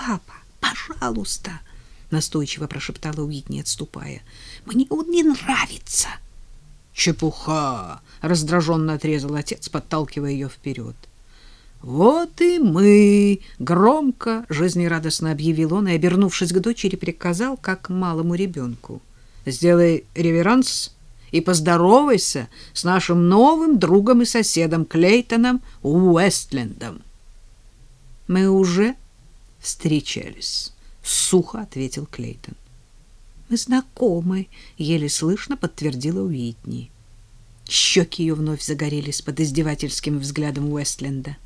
папа, пожалуйста, настойчиво прошептала Уитни, отступая. Мне он не нравится. Чепуха, раздраженно отрезал отец, подталкивая ее вперед. Вот и мы, громко, жизнерадостно объявил он и, обернувшись к дочери, приказал, как малому ребенку: "Сделай реверанс и поздоровайся с нашим новым другом и соседом Клейтоном Уэстлендом". Мы уже встречались, сухо ответил Клейтон. Мы знакомы, еле слышно подтвердила Уитни. Щеки ее вновь загорелись под издевательским взглядом Уэстленда.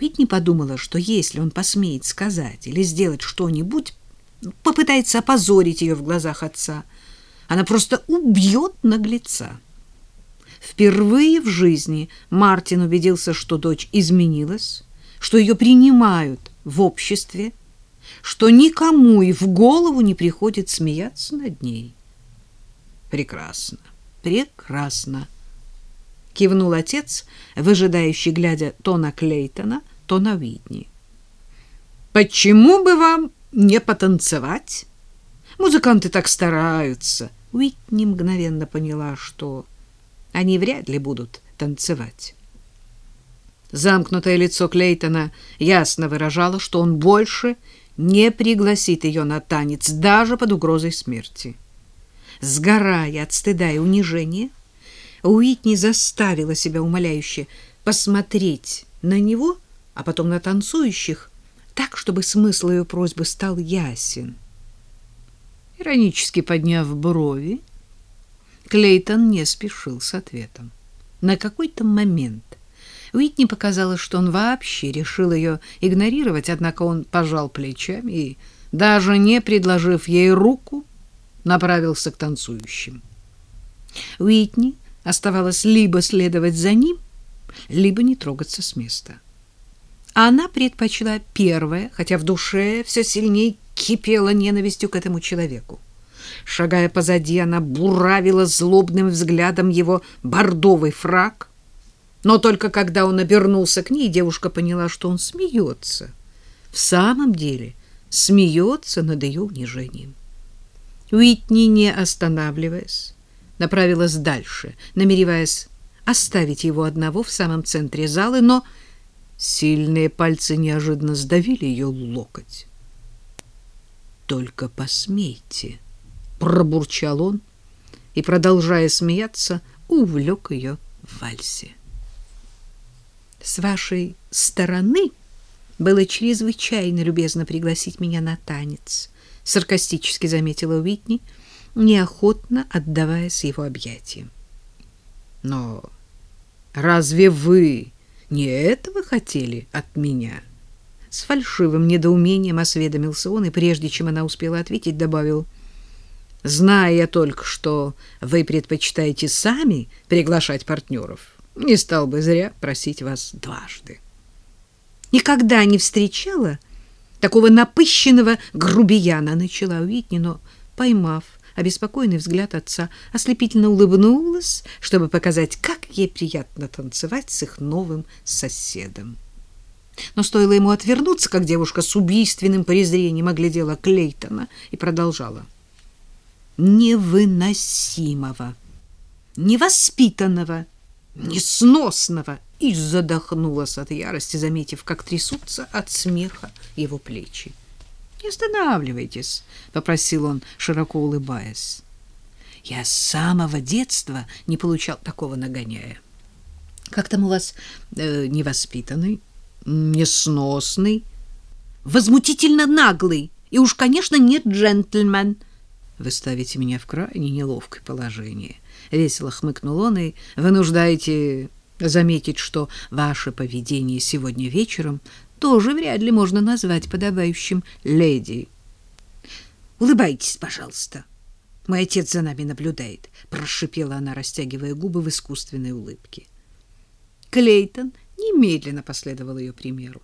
Уитни подумала, что если он посмеет сказать или сделать что-нибудь, попытается опозорить ее в глазах отца, она просто убьет наглеца. Впервые в жизни Мартин убедился, что дочь изменилась, что ее принимают в обществе, что никому и в голову не приходит смеяться над ней. Прекрасно, прекрасно кивнул отец, выжидающий, глядя то на Клейтона, то на Уитни. Почему бы вам не потанцевать? Музыканты так стараются. Уитни мгновенно поняла, что они вряд ли будут танцевать. Замкнутое лицо Клейтона ясно выражало, что он больше не пригласит ее на танец даже под угрозой смерти. Сгорая от стыда и унижения, Уитни заставила себя умоляюще посмотреть на него, а потом на танцующих, так, чтобы смысл ее просьбы стал ясен. Иронически подняв брови, Клейтон не спешил с ответом. На какой-то момент Уитни показалось, что он вообще решил ее игнорировать, однако он пожал плечами и, даже не предложив ей руку, направился к танцующим. Уитни Оставалось либо следовать за ним, либо не трогаться с места. Она предпочла первое, хотя в душе все сильнее кипела ненавистью к этому человеку. Шагая позади, она буравила злобным взглядом его бордовый фрак, но только когда он обернулся к ней, девушка поняла, что он смеется. В самом деле смеется над ее унижением. Уитни, не останавливаясь, направилась дальше, намереваясь оставить его одного в самом центре зала, но сильные пальцы неожиданно сдавили ее локоть. «Только посмейте!» — пробурчал он и, продолжая смеяться, увлек ее в вальсе. «С вашей стороны было чрезвычайно любезно пригласить меня на танец», — саркастически заметила Уитни — неохотно отдаваясь его объятиям. Но разве вы не этого хотели от меня? С фальшивым недоумением осведомился он, и прежде чем она успела ответить, добавил: "Зная я только, что вы предпочитаете сами приглашать партнеров, не стал бы зря просить вас дважды. Никогда не встречала такого напыщенного грубияна, начала Уитни, но поймав обеспокоенный взгляд отца, ослепительно улыбнулась, чтобы показать, как ей приятно танцевать с их новым соседом. Но стоило ему отвернуться, как девушка с убийственным презрением оглядела Клейтона и продолжала. Невыносимого, невоспитанного, несносного и задохнулась от ярости, заметив, как трясутся от смеха его плечи. Не останавливайтесь, попросил он, широко улыбаясь. Я с самого детства не получал такого нагоняя. Как там у вас э, невоспитанный, несносный, возмутительно наглый и уж, конечно, не джентльмен. Вы ставите меня в крайне неловкое положение. Весело хмыкнул он и вынуждаете заметить, что ваше поведение сегодня вечером тоже вряд ли можно назвать подобающим леди. Улыбайтесь, пожалуйста. Мой отец за нами наблюдает, прошипела она, растягивая губы в искусственной улыбке. Клейтон немедленно последовал ее примеру.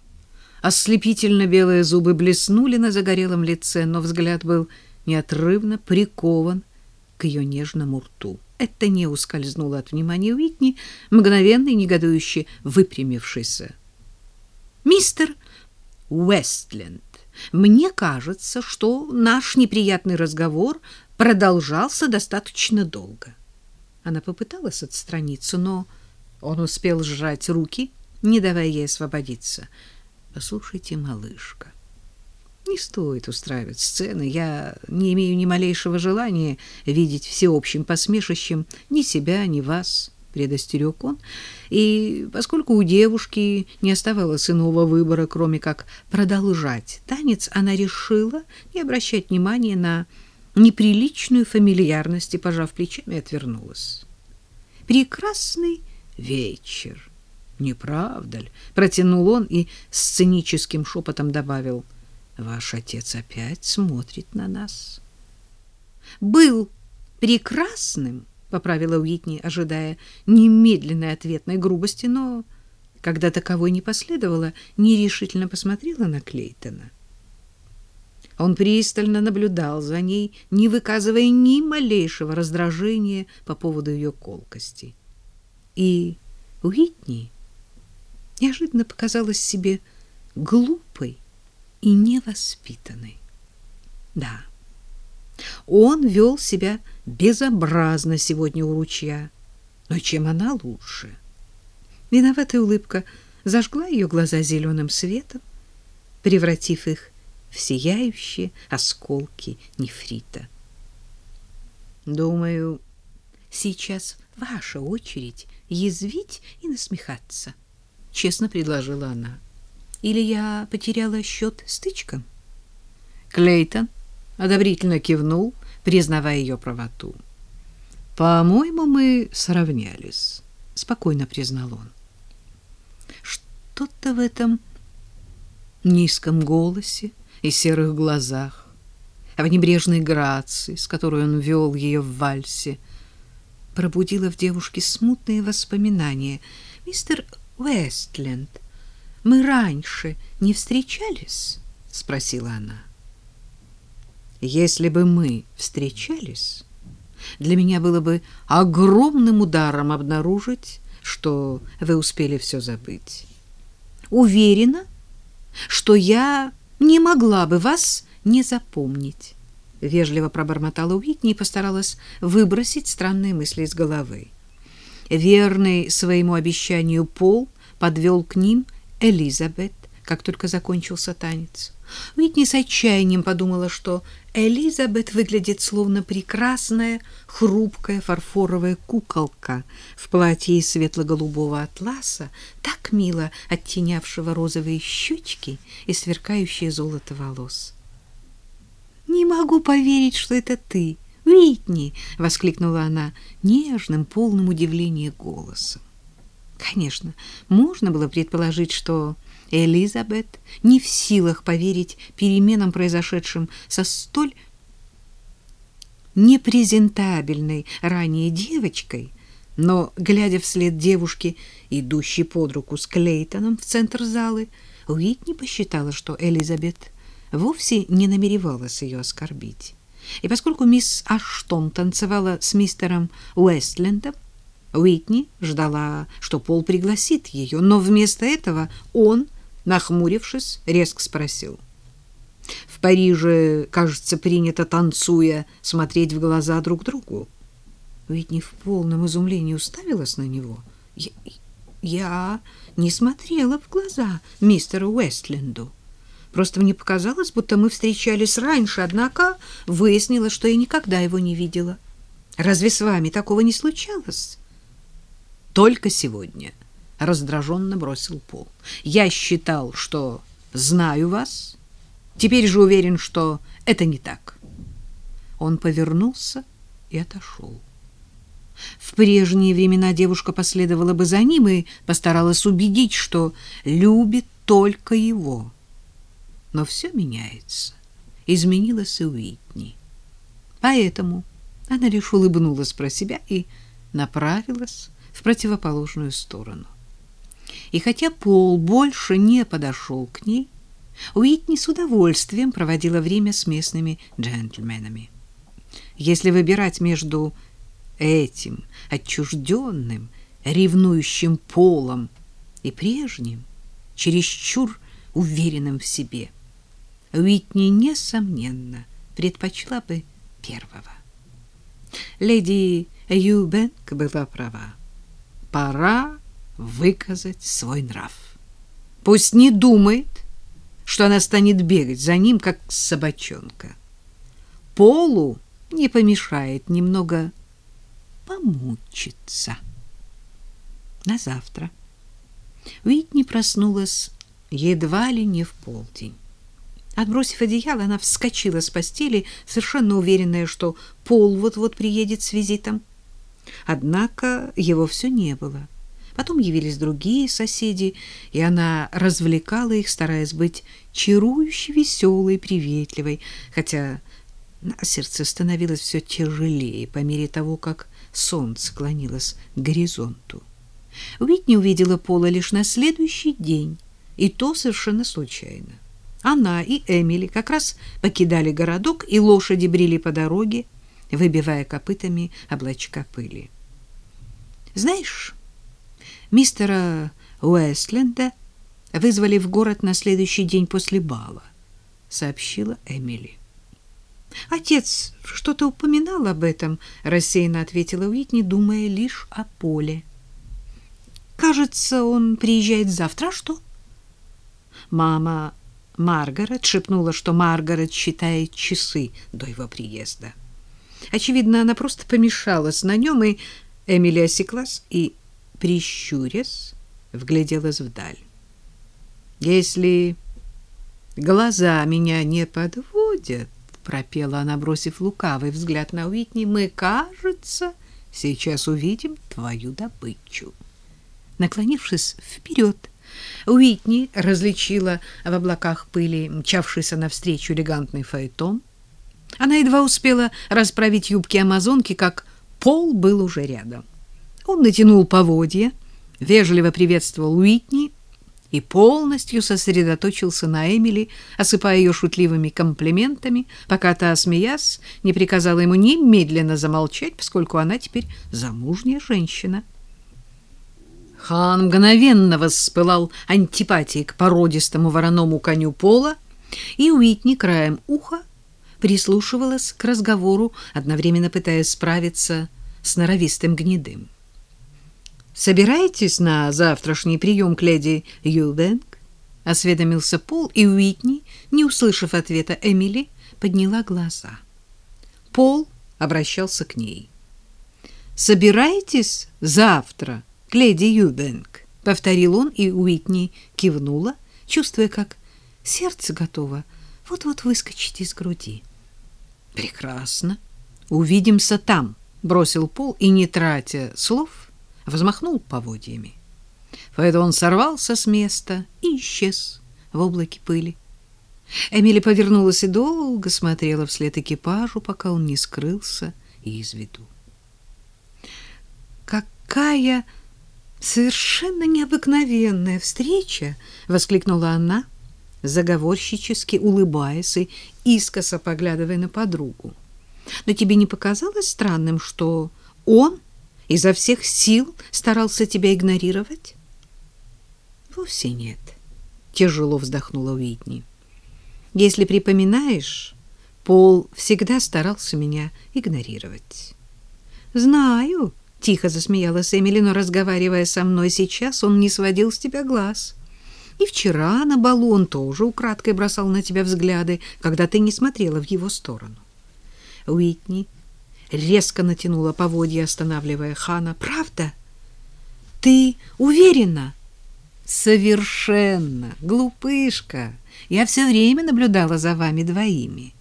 Ослепительно белые зубы блеснули на загорелом лице, но взгляд был неотрывно прикован к ее нежному рту. Это не ускользнуло от внимания Уитни, мгновенно и негодующе выпрямившейся. Мистер Уэстленд, Мне кажется, что наш неприятный разговор продолжался достаточно долго. Она попыталась отстраниться, но он успел сжать руки, не давая ей освободиться. Послушайте, малышка, не стоит устраивать сцены. Я не имею ни малейшего желания видеть всеобщим посмешищем ни себя, ни вас, предостерег он. И поскольку у девушки не оставалось иного выбора, кроме как продолжать танец, она решила не обращать внимания на неприличную фамильярность и, пожав плечами, отвернулась. Прекрасный вечер. Не правда ли? Протянул он и сценическим шепотом добавил: Ваш отец опять смотрит на нас. Был прекрасным, поправила Уитни, ожидая немедленной ответной грубости, но когда таковой не последовало, нерешительно посмотрела на Клейтона. Он пристально наблюдал за ней, не выказывая ни малейшего раздражения по поводу ее колкости. И Уитни неожиданно показалась себе глупой и невоспитанной. Да, он вел себя безобразно сегодня у ручья, но чем она лучше? Виноватая улыбка зажгла ее глаза зеленым светом, превратив их в сияющие осколки нефрита. Думаю, сейчас ваша очередь язвить и насмехаться, честно предложила она. Или я потеряла счет стычкам? Клейтон одобрительно кивнул, признавая ее правоту. По-моему, мы сравнялись, спокойно признал он. Что-то в этом низком голосе и серых глазах, в небрежной грации, с которой он вел ее в вальсе, пробудило в девушке смутные воспоминания. Мистер Уэстленд, мы раньше не встречались? спросила она. Если бы мы встречались, для меня было бы огромным ударом обнаружить, что вы успели все забыть. Уверена, что я не могла бы вас не запомнить. Вежливо пробормотала Уитни и постаралась выбросить странные мысли из головы. Верный своему обещанию Пол подвел к ним Элизабет, как только закончился танец. Уитни с отчаянием подумала, что Элизабет выглядит словно прекрасная, хрупкая фарфоровая куколка в платье из светло-голубого атласа, так мило оттенявшего розовые щечки и сверкающее золото волос. «Не могу поверить, что это ты, Уитни!» — воскликнула она нежным, полным удивления голосом. Конечно, можно было предположить, что Элизабет не в силах поверить переменам, произошедшим со столь непрезентабельной ранее девочкой, но, глядя вслед девушки, идущей под руку с Клейтоном в центр залы, Уитни посчитала, что Элизабет вовсе не намеревалась ее оскорбить. И поскольку мисс Аштон танцевала с мистером Уэстлендом, Уитни ждала, что Пол пригласит ее, но вместо этого он – Нахмурившись, резко спросил. В Париже, кажется, принято, танцуя, смотреть в глаза друг другу. Не в полном изумлении уставилась на него. Я, я не смотрела в глаза мистеру Уэстленду. Просто мне показалось, будто мы встречались раньше, однако выяснилось, что я никогда его не видела. Разве с вами такого не случалось? Только сегодня раздраженно бросил Пол. Я считал, что знаю вас. Теперь же уверен, что это не так. Он повернулся и отошел. В прежние времена девушка последовала бы за ним и постаралась убедить, что любит только его. Но все меняется. Изменилась и Уитни. Поэтому она лишь улыбнулась про себя и направилась в противоположную сторону. И хотя Пол больше не подошел к ней, Уитни с удовольствием проводила время с местными джентльменами. Если выбирать между этим отчужденным, ревнующим Полом и прежним, чересчур уверенным в себе, Уитни, несомненно, предпочла бы первого. Леди Юбенк была права. Пора выказать свой нрав. Пусть не думает, что она станет бегать за ним, как собачонка. Полу не помешает немного помучиться. На завтра Уитни проснулась едва ли не в полдень. Отбросив одеяло, она вскочила с постели, совершенно уверенная, что Пол вот-вот приедет с визитом. Однако его все не было. Потом явились другие соседи, и она развлекала их, стараясь быть чарующе веселой, приветливой, хотя на сердце становилось все тяжелее по мере того, как солнце клонилось к горизонту. Уитни увидела Пола лишь на следующий день, и то совершенно случайно. Она и Эмили как раз покидали городок, и лошади брели по дороге, выбивая копытами облачка пыли. Знаешь, мистера Уэстленда вызвали в город на следующий день после бала, сообщила Эмили. Отец что-то упоминал об этом, рассеянно ответила Уитни, думая лишь о Поле. Кажется, он приезжает завтра, а что? Мама Маргарет шепнула, что Маргарет считает часы до его приезда. Очевидно, она просто помешалась на нем, и Эмили осеклась и, прищурясь, вгляделась вдаль. «Если глаза меня не подводят, — пропела она, бросив лукавый взгляд на Уитни, — мы, кажется, сейчас увидим твою добычу». Наклонившись вперед, Уитни различила в облаках пыли мчавшийся навстречу элегантный фаэтон. Она едва успела расправить юбки амазонки, как Пол был уже рядом. Он натянул поводья, вежливо приветствовал Уитни и полностью сосредоточился на Эмили, осыпая ее шутливыми комплиментами, пока та, смеясь, не приказала ему немедленно замолчать, поскольку она теперь замужняя женщина. Хан мгновенно воспылал антипатией к породистому вороному коню Пола, и Уитни краем уха прислушивалась к разговору, одновременно пытаясь справиться с норовистым гнедым. «Собираетесь на завтрашний прием к леди Юбенк?» — осведомился Пол, и Уитни, не услышав ответа Эмили, подняла глаза. Пол обращался к ней. «Собираетесь завтра к леди Юбенк?» — повторил он, и Уитни кивнула, чувствуя, как сердце готово вот-вот выскочить из груди. «Прекрасно. Увидимся там», — бросил Пол и, не тратя слов, взмахнул поводьями. Фаэтон сорвался с места и исчез в облаке пыли. Эмили повернулась и долго смотрела вслед экипажу, пока он не скрылся из виду. «Какая совершенно необыкновенная встреча!» — воскликнула она, заговорщически улыбаясь и искоса поглядывая на подругу. «Но тебе не показалось странным, что он изо всех сил старался тебя игнорировать?» «Вовсе нет», — тяжело вздохнула Уитни. «Если припоминаешь, Пол всегда старался меня игнорировать». «Знаю», — тихо засмеялась Эмили, но, разговаривая со мной сейчас, он не сводил с тебя глаз. И вчера на балу он тоже украдкой бросал на тебя взгляды, когда ты не смотрела в его сторону. Уитни резко натянула поводья, останавливая Хана. «Правда? Ты уверена?» «Совершенно, глупышка. Я все время наблюдала за вами двоими».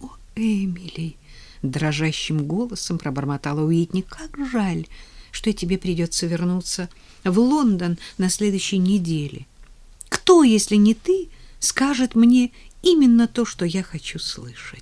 «О, Эмили!» — дрожащим голосом пробормотала Уитни. «Как жаль, что тебе придется вернуться в Лондон на следующей неделе. Кто, если не ты, скажет мне именно то, что я хочу слышать?»